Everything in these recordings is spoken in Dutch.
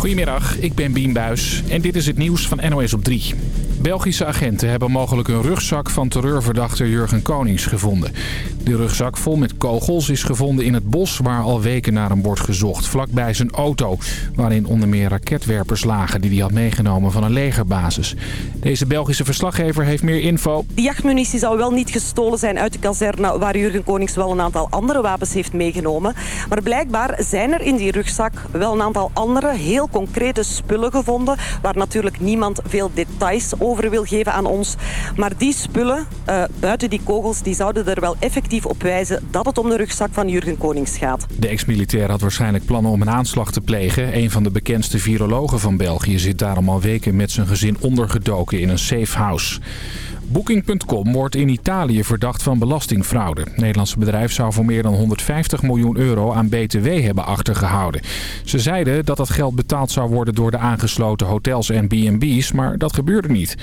Goedemiddag, ik ben Bien Buis en dit is het nieuws van NOS op 3. Belgische agenten hebben mogelijk een rugzak van terreurverdachte Jurgen Konings gevonden. De rugzak vol met kogels is gevonden in het bos waar al weken naar hem wordt gezocht. Vlakbij zijn auto, waarin onder meer raketwerpers lagen die hij had meegenomen van een legerbasis. Deze Belgische verslaggever heeft meer info. De jachtmunitie zou wel niet gestolen zijn uit de kazerne waar Jurgen Konings wel een aantal andere wapens heeft meegenomen. Maar blijkbaar zijn er in die rugzak wel een aantal andere heel concrete spullen gevonden waar natuurlijk niemand veel details over wil geven aan ons. Maar die spullen, uh, buiten die kogels, die zouden er wel effectief op wijzen dat het om de rugzak van Jurgen Konings gaat. De ex-militair had waarschijnlijk plannen om een aanslag te plegen. Een van de bekendste virologen van België zit daarom al weken met zijn gezin ondergedoken in een safe house. Booking.com wordt in Italië verdacht van belastingfraude. Het Nederlandse bedrijf zou voor meer dan 150 miljoen euro aan BTW hebben achtergehouden. Ze zeiden dat dat geld betaald zou worden door de aangesloten hotels en B&B's, maar dat gebeurde niet.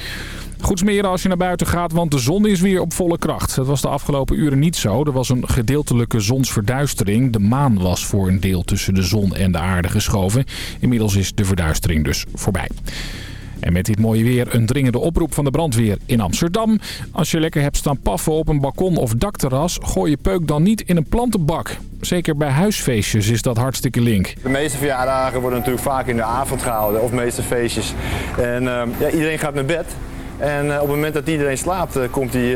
Goed smeren als je naar buiten gaat, want de zon is weer op volle kracht. Dat was de afgelopen uren niet zo. Er was een gedeeltelijke zonsverduistering. De maan was voor een deel tussen de zon en de aarde geschoven. Inmiddels is de verduistering dus voorbij. En met dit mooie weer een dringende oproep van de brandweer in Amsterdam. Als je lekker hebt staan paffen op een balkon of dakterras, gooi je peuk dan niet in een plantenbak. Zeker bij huisfeestjes is dat hartstikke link. De meeste verjaardagen worden natuurlijk vaak in de avond gehouden, of meeste feestjes. En uh, ja, iedereen gaat naar bed. En uh, op het moment dat iedereen slaapt, uh, komt hij,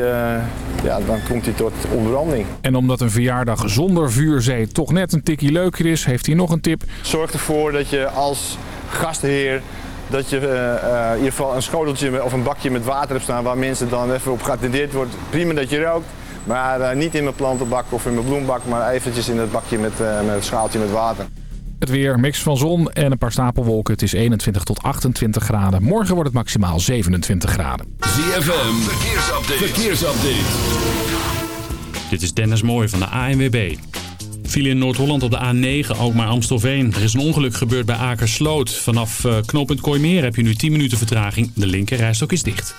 ja, dan komt hij tot ontbranding. En omdat een verjaardag zonder vuurzee toch net een tikkie leuker is, heeft hij nog een tip. Zorg ervoor dat je als gastheer dat je uh, in ieder geval een schoteltje of een bakje met water hebt staan waar mensen dan even op geattendeerd wordt. Prima dat je rookt, maar uh, niet in mijn plantenbak of in mijn bloembak, maar eventjes in het bakje met, uh, met het schaaltje met water. Het weer, mix van zon en een paar stapelwolken. Het is 21 tot 28 graden. Morgen wordt het maximaal 27 graden. ZFM, verkeersupdate. verkeersupdate. Dit is Dennis Mooij van de ANWB. Viel in Noord-Holland op de A9, ook maar Amstelveen. Er is een ongeluk gebeurd bij Akersloot. Vanaf uh, knooppunt Kooimeer heb je nu 10 minuten vertraging. De linkerrijstok is dicht.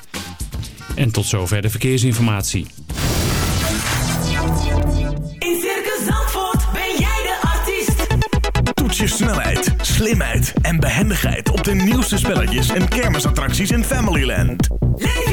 En tot zover de verkeersinformatie. In Circus Zandvoort ben jij de artiest. Toets je snelheid, slimheid en behendigheid op de nieuwste spelletjes en kermisattracties in Familyland. Leef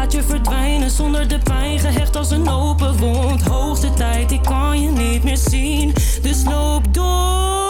Laat je verdwijnen zonder de pijn gehecht als een open wond. Hoogste tijd, ik kan je niet meer zien. Dus loop door.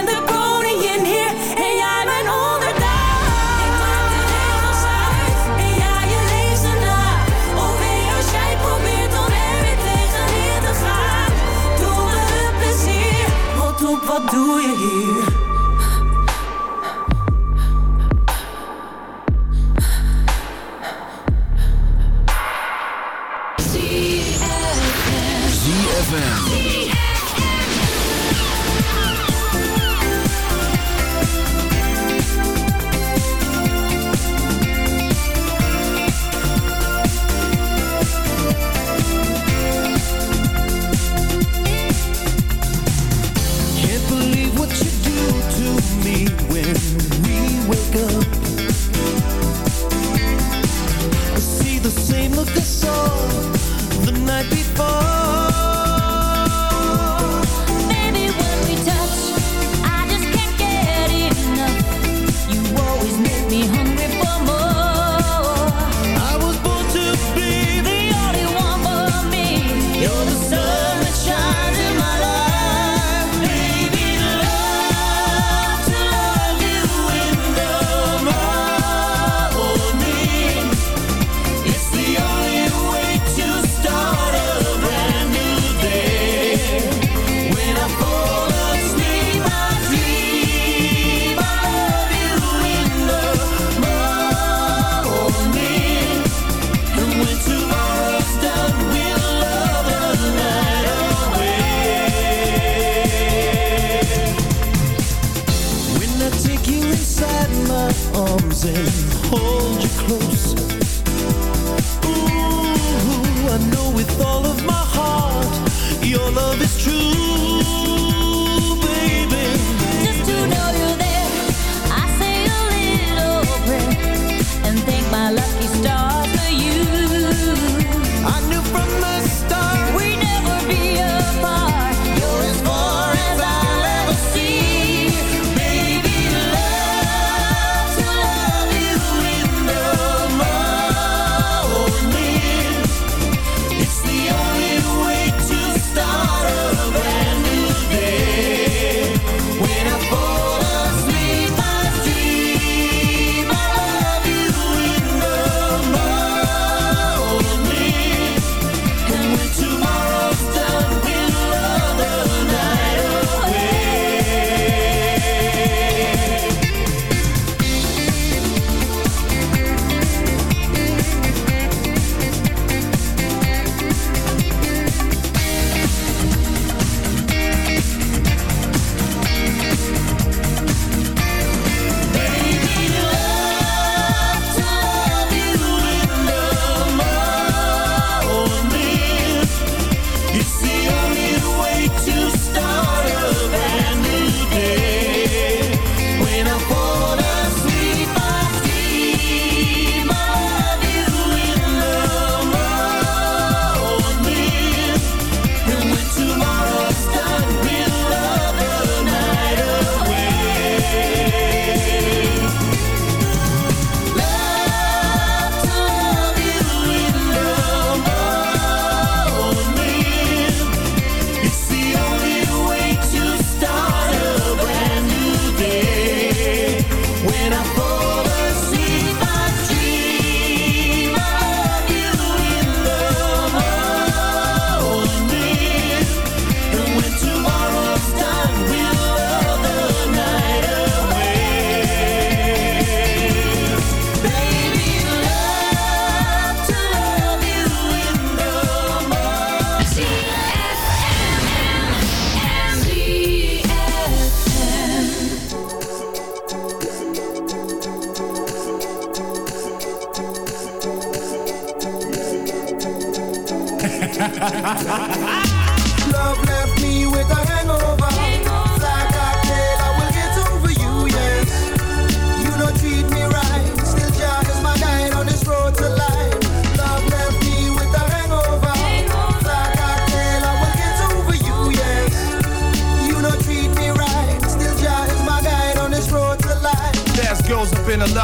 what do you hear? the soul.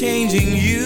changing you.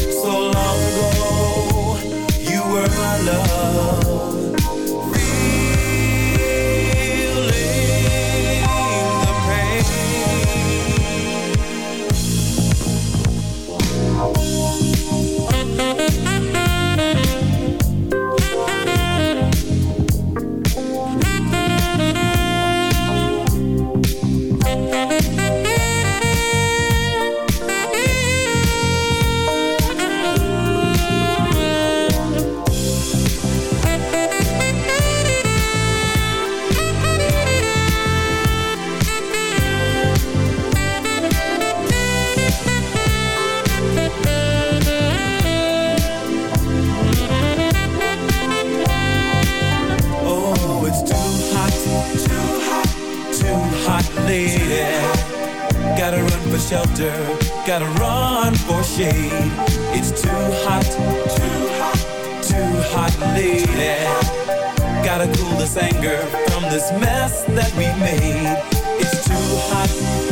Gotta cool this anger from this mess that we made. It's too hot,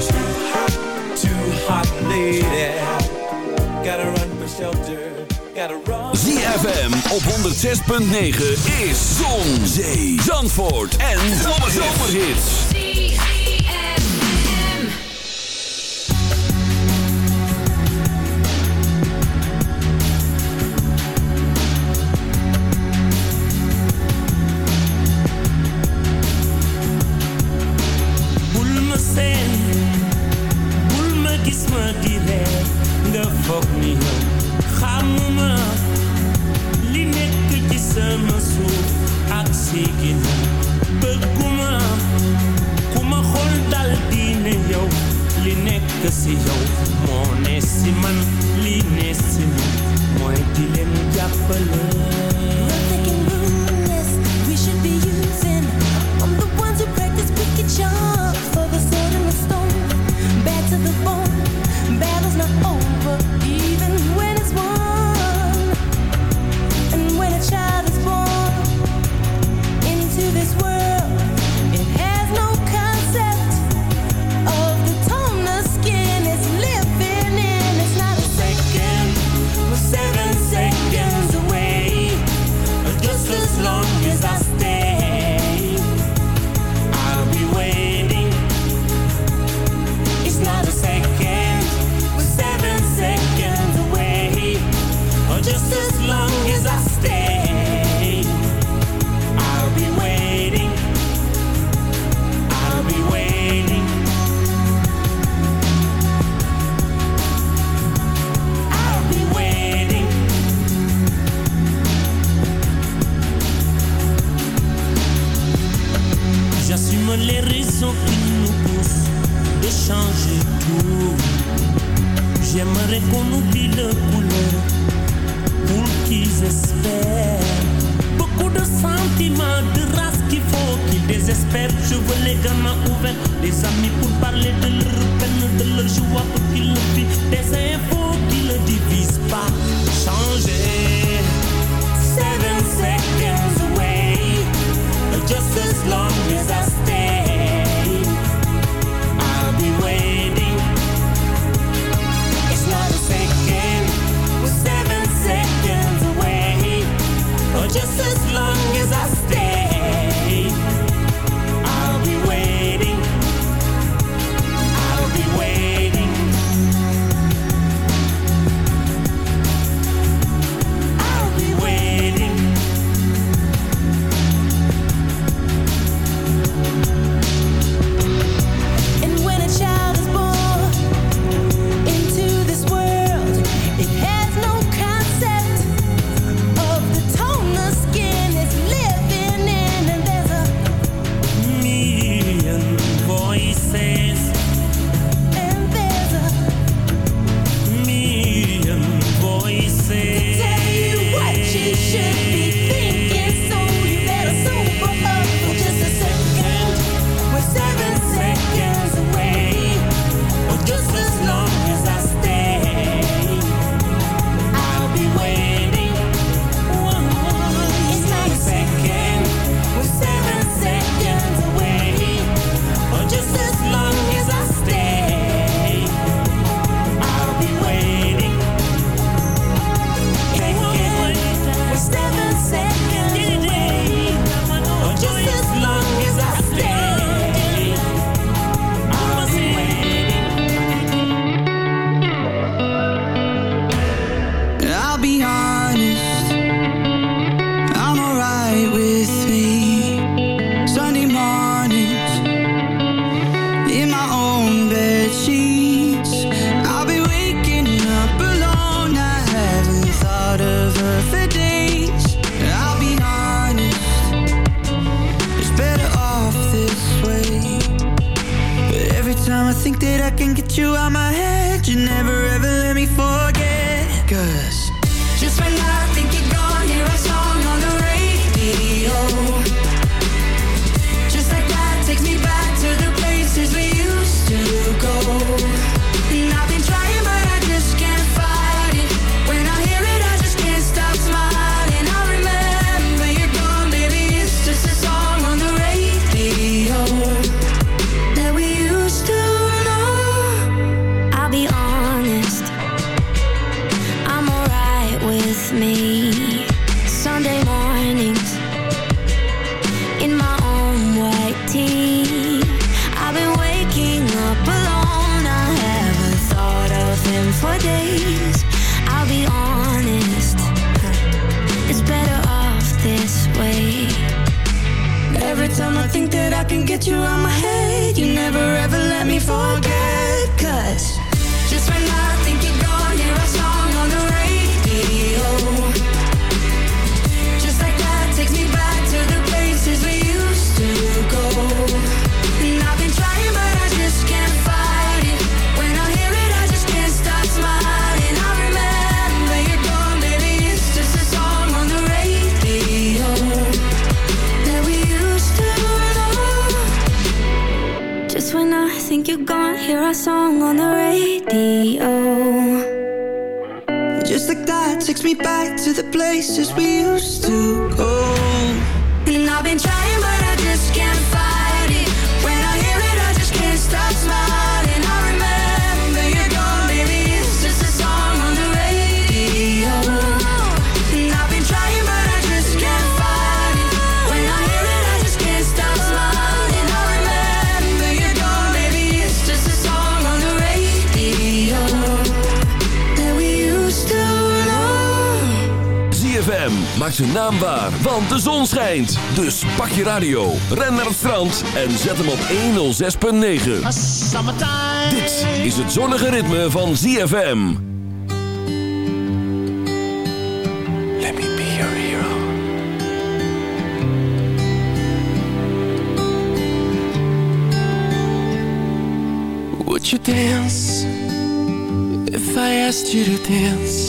too hot, too hot lady. Gotta run for shelter, gotta run. ZFM op 106.9 is Zon, Zee, Zandvoort en Zomerhits. zijn naam waar, want de zon schijnt. Dus pak je radio, ren naar het strand en zet hem op 106.9. Dit is het zonnige ritme van ZFM. Let me be your hero. Would you dance if I asked you to dance?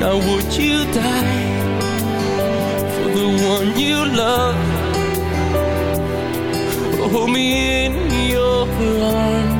now, would you die for the one you love? Hold me in your arms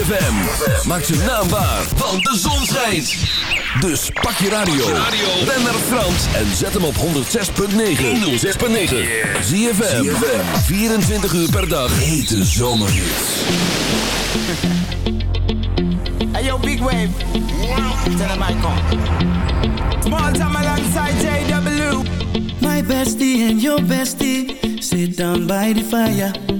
ZFM. Maak zijn naam waar, want de zon schijnt. Dus pak je radio. Ben naar Frans en zet hem op 106.9. 106.9. ZFM. 24 uur per dag. Hete zomerhits. Hey yo, big wave. Tell him I come. Small time alongside JW. My bestie and your bestie sit down by the fire.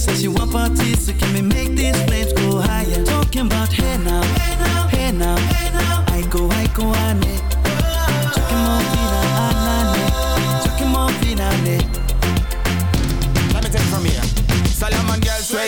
Says she want parties, so can we make these flames go higher? Talking about hey now, hey now, hey now, hey now. I go, I go, ane. Chucking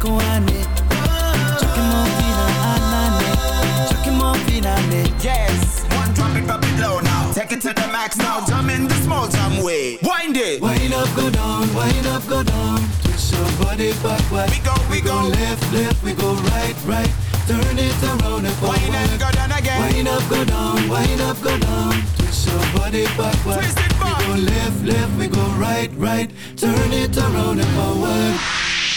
I go, I go, ane. Chucking more fina, anane. Chucking more fina, ne. Yes, one drop it, drop it low now Take it to the max now, jump in the small jam way Wind it Wind up, go down, wind up, go down. Twist your body backward. We go, we go. left, left, we go right, right. Turn it around and forward. Wind and go down again Wind up, go down, wind up, go down. Twist your body backward. Twist it back. We go left, left, we go right, right. Turn it around and forward.